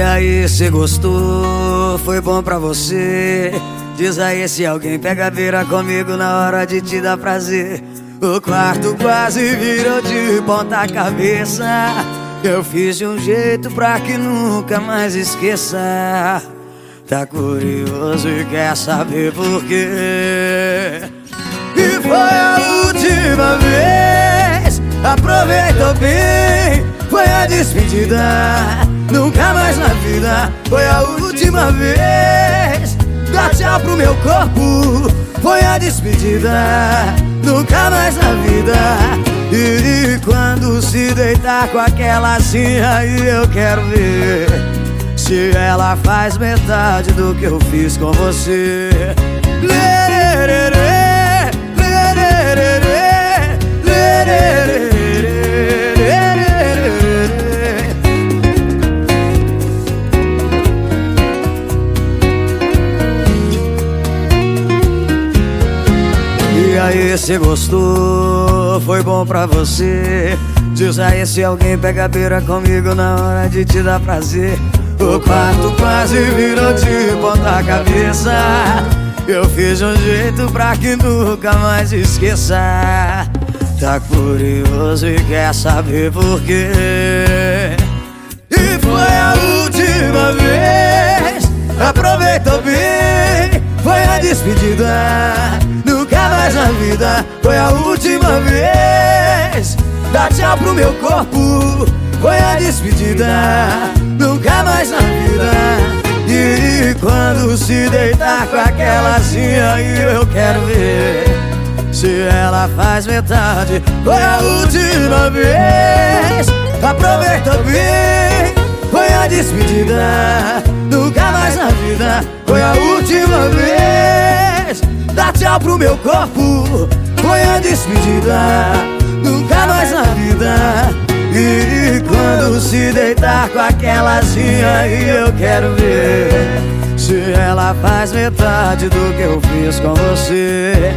aí, se gostou, foi bom pra você. Diz aí se alguém pega a beira comigo na hora de te dar prazer. O quarto quase virou de ponta cabeça. Eu fiz de um jeito pra que nunca mais esqueça. Tá curioso e quer saber por quê? E foi a última vez. Aproveitou bem, foi a despedida. Nunca mais na vida, foi a última vez. Dá tchau pro meu corpo, foi a despedida. Nunca mais na vida. E quando se deitar com aquela assim, aí eu quero ver Se ela faz metade do que eu fiz com você Aí, se gostou? foi bom pra você. Diz aí se alguém pega a beira comigo na hora de te dar prazer. O quarto quase virou de ponta cabeça. Eu fiz um jeito pra que nunca mais esqueça. Tá curioso e quer saber por quê? E foi a última vez vida Foi a última vez. Dá tchau pro meu corpo Foi a despedida. Nunca mais na vida. E quando se deitar com aquela assim Aí eu quero ver Se ela faz metade. Foi a última vez. Aproveita bem Foi a despedida. Nunca mais na vida Foi a última vez Tchau pro meu corpo. Foi a despedida Nunca mais na vida. E quando se deitar com aquelazinha Aí eu quero ver Se ela faz metade do que eu fiz com você